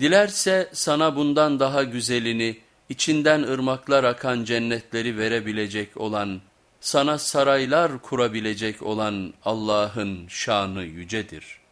Dilerse sana bundan daha güzelini, içinden ırmaklar akan cennetleri verebilecek olan, sana saraylar kurabilecek olan Allah'ın şanı yücedir.''